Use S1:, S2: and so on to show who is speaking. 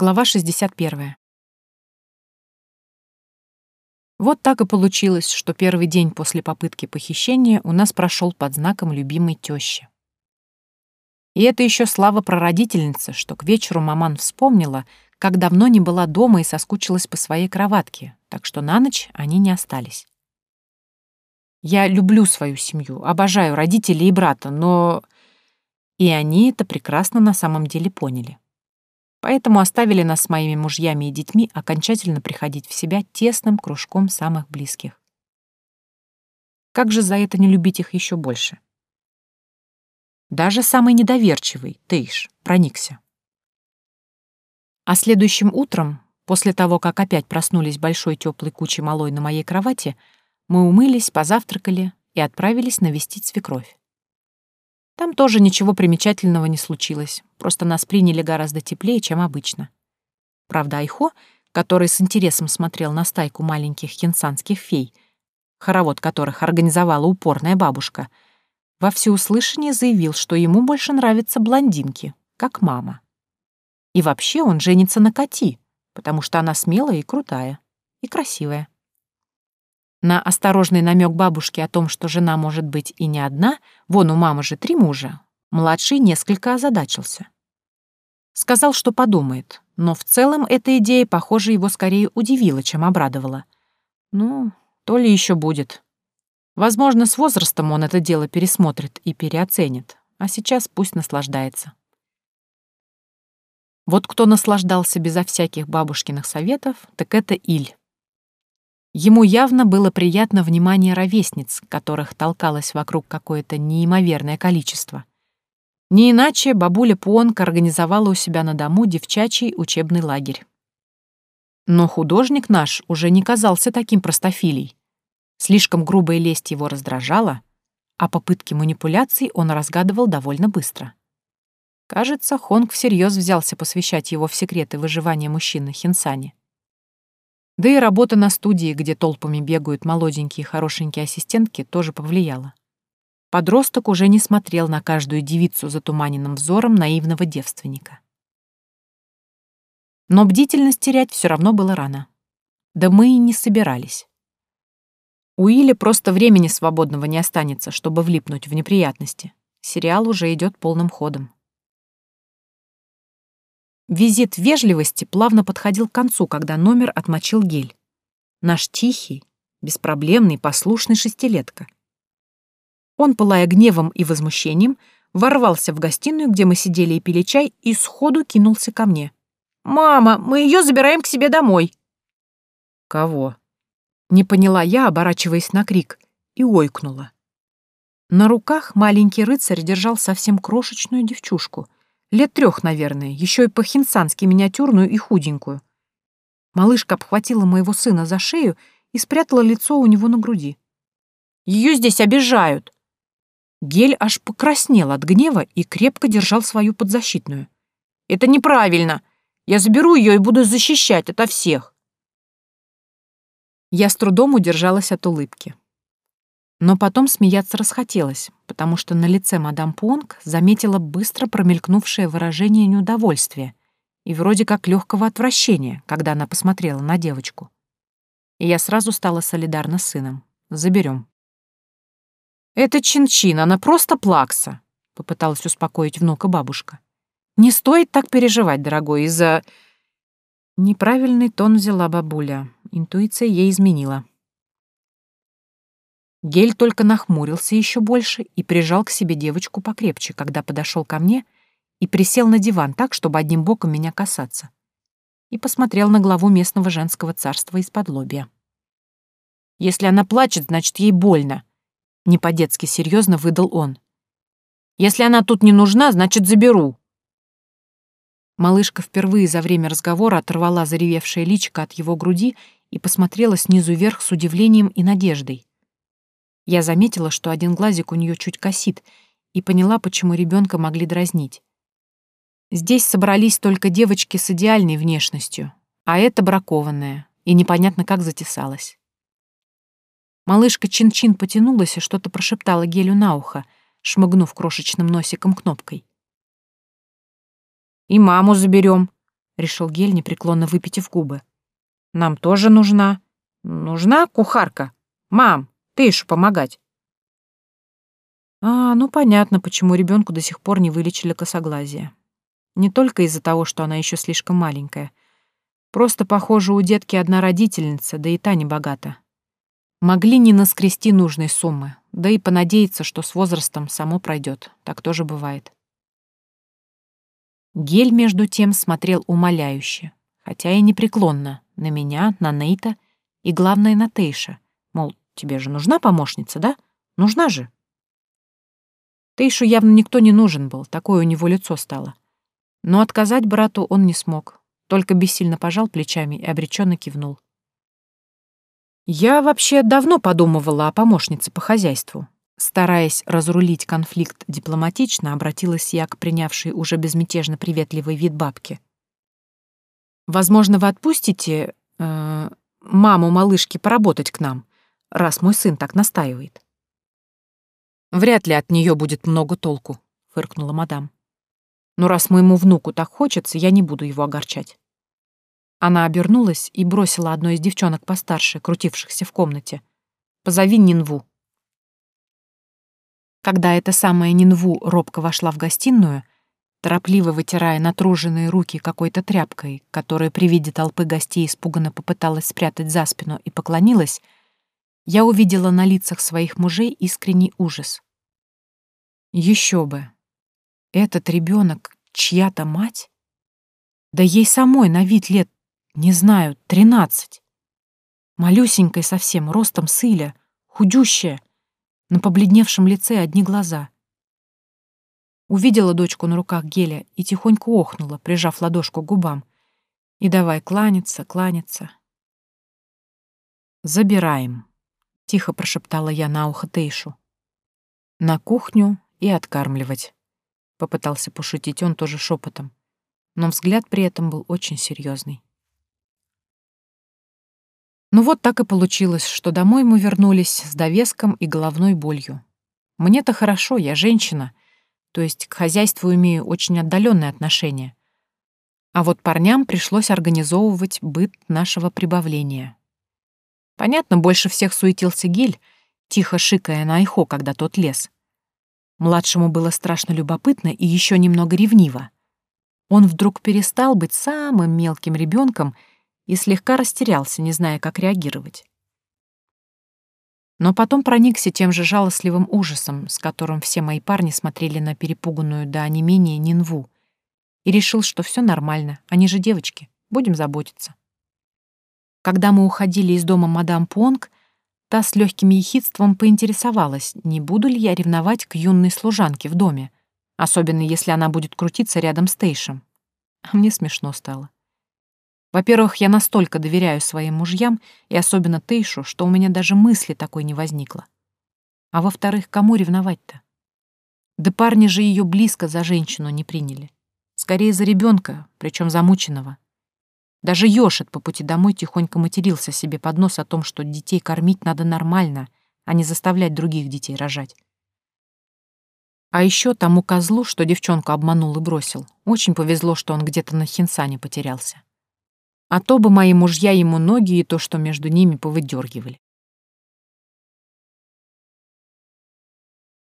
S1: Глава 61. Вот так и получилось, что первый день после попытки похищения у нас прошел под знаком любимой тещи. И это еще слава прародительницы, что к вечеру маман вспомнила, как давно не была дома и соскучилась по своей кроватке, так что на ночь они не остались. Я люблю свою семью, обожаю родителей и брата, но... И они это прекрасно на самом деле поняли. Поэтому оставили нас с моими мужьями и детьми окончательно приходить в себя тесным кружком самых близких. Как же за это не любить их еще больше? Даже самый недоверчивый, Тейш, проникся. А следующим утром, после того, как опять проснулись большой теплой кучей малой на моей кровати, мы умылись, позавтракали и отправились навестить свекровь. Там тоже ничего примечательного не случилось, просто нас приняли гораздо теплее, чем обычно. Правда, Айхо, который с интересом смотрел на стайку маленьких хинсанских фей, хоровод которых организовала упорная бабушка, во всеуслышание заявил, что ему больше нравятся блондинки, как мама. И вообще он женится на Кати, потому что она смелая и крутая, и красивая. На осторожный намек бабушки о том, что жена может быть и не одна, вон у мамы же три мужа, младший несколько озадачился. Сказал, что подумает, но в целом эта идея, похоже, его скорее удивила, чем обрадовала. Ну, то ли еще будет. Возможно, с возрастом он это дело пересмотрит и переоценит, а сейчас пусть наслаждается. Вот кто наслаждался безо всяких бабушкиных советов, так это Иль. Ему явно было приятно внимание ровесниц, которых толкалось вокруг какое-то неимоверное количество. Не иначе бабуля Пуонка организовала у себя на дому девчачий учебный лагерь. Но художник наш уже не казался таким простофилей. Слишком грубая лесть его раздражала, а попытки манипуляций он разгадывал довольно быстро. Кажется, Хонг всерьез взялся посвящать его в секреты выживания мужчин на Хинсане. Да и работа на студии, где толпами бегают молоденькие хорошенькие ассистентки, тоже повлияла. Подросток уже не смотрел на каждую девицу затуманенным взором наивного девственника. Но бдительность терять все равно было рано. Да мы и не собирались. У Или просто времени свободного не останется, чтобы влипнуть в неприятности. Сериал уже идет полным ходом. Визит вежливости плавно подходил к концу, когда номер отмочил гель. Наш тихий, беспроблемный, послушный шестилетка. Он, пылая гневом и возмущением, ворвался в гостиную, где мы сидели и пили чай, и сходу кинулся ко мне. «Мама, мы ее забираем к себе домой!» «Кого?» Не поняла я, оборачиваясь на крик, и ойкнула. На руках маленький рыцарь держал совсем крошечную девчушку — Лет трех, наверное, еще и по-хинсански миниатюрную и худенькую. Малышка обхватила моего сына за шею и спрятала лицо у него на груди. Ее здесь обижают!» Гель аж покраснел от гнева и крепко держал свою подзащитную. «Это неправильно! Я заберу ее и буду защищать ото всех!» Я с трудом удержалась от улыбки. Но потом смеяться расхотелось, потому что на лице мадам Понг заметила быстро промелькнувшее выражение неудовольствия и вроде как легкого отвращения, когда она посмотрела на девочку. И я сразу стала солидарна с сыном. Заберем. «Это Чин-Чин, она просто плакса», — попыталась успокоить внука бабушка. «Не стоит так переживать, дорогой, из-за...» Неправильный тон взяла бабуля. Интуиция ей изменила. Гель только нахмурился еще больше и прижал к себе девочку покрепче, когда подошел ко мне и присел на диван так, чтобы одним боком меня касаться, и посмотрел на главу местного женского царства из-под лобья. «Если она плачет, значит, ей больно», — не по-детски серьезно выдал он. «Если она тут не нужна, значит, заберу». Малышка впервые за время разговора оторвала заревевшее личико от его груди и посмотрела снизу вверх с удивлением и надеждой. Я заметила, что один глазик у нее чуть косит, и поняла, почему ребенка могли дразнить. Здесь собрались только девочки с идеальной внешностью, а это бракованная, и непонятно как затесалась. Малышка Чин-Чин потянулась и что-то прошептала Гелю на ухо, шмыгнув крошечным носиком кнопкой. «И маму заберем», — решил Гель, непреклонно выпитив губы. «Нам тоже нужна. Нужна кухарка. Мам, ты еще помогать». А, ну понятно, почему ребенку до сих пор не вылечили косоглазие. Не только из-за того, что она еще слишком маленькая. Просто, похоже, у детки одна родительница, да и та не богата. Могли не наскрести нужной суммы, да и понадеяться, что с возрастом само пройдет. Так тоже бывает. Гель, между тем, смотрел умоляюще, хотя и непреклонно, на меня, на Нейта и, главное, на Тейша. Тебе же нужна помощница, да? Нужна же. Тейшу явно никто не нужен был, такое у него лицо стало. Но отказать брату он не смог, только бессильно пожал плечами и обреченно кивнул. Я вообще давно подумывала о помощнице по хозяйству. Стараясь разрулить конфликт дипломатично, обратилась я к принявшей уже безмятежно приветливый вид бабки. «Возможно, вы отпустите э, маму малышки поработать к нам, раз мой сын так настаивает?» «Вряд ли от нее будет много толку», — фыркнула мадам. «Но раз моему внуку так хочется, я не буду его огорчать». Она обернулась и бросила одной из девчонок постарше, крутившихся в комнате. «Позови Нинву». Когда эта самая Нинву робко вошла в гостиную, торопливо вытирая натруженные руки какой-то тряпкой, которая при виде толпы гостей испуганно попыталась спрятать за спину и поклонилась, я увидела на лицах своих мужей искренний ужас. Еще бы. Этот ребенок чья-то мать? Да ей самой на вид лет не знаю, тринадцать. Малюсенькая совсем, ростом с Иля, худющая, на побледневшем лице одни глаза. Увидела дочку на руках Геля и тихонько охнула, прижав ладошку к губам. И давай кланяться, кланяться. «Забираем», — тихо прошептала я на ухо Тейшу. «На кухню и откармливать», — попытался пошутить он тоже шепотом, но взгляд при этом был очень серьезный. Ну вот так и получилось, что домой мы вернулись с довеском и головной болью. Мне-то хорошо, я женщина, то есть к хозяйству имею очень отдаленное отношение. А вот парням пришлось организовывать быт нашего прибавления. Понятно, больше всех суетился Гиль, тихо шикая на Айхо, когда тот лез. Младшему было страшно любопытно и еще немного ревниво. Он вдруг перестал быть самым мелким ребенком и слегка растерялся, не зная, как реагировать. Но потом проникся тем же жалостливым ужасом, с которым все мои парни смотрели на перепуганную до онемения Нинву, и решил, что все нормально, они же девочки, будем заботиться. Когда мы уходили из дома мадам Понг, та с легким ехидством поинтересовалась, не буду ли я ревновать к юной служанке в доме, особенно если она будет крутиться рядом с Тейшем. А мне смешно стало. Во-первых, я настолько доверяю своим мужьям, и особенно Тейшу, что у меня даже мысли такой не возникло. А во-вторых, кому ревновать-то? Да парни же ее близко за женщину не приняли. Скорее за ребенка, причем замученного. Даже Йошет по пути домой тихонько матерился себе под нос о том, что детей кормить надо нормально, а не заставлять других детей рожать. А еще тому козлу, что девчонку обманул и бросил, очень повезло, что он где-то на Хинсане потерялся. А то бы мои мужья ему ноги и то, что между ними повыдергивали.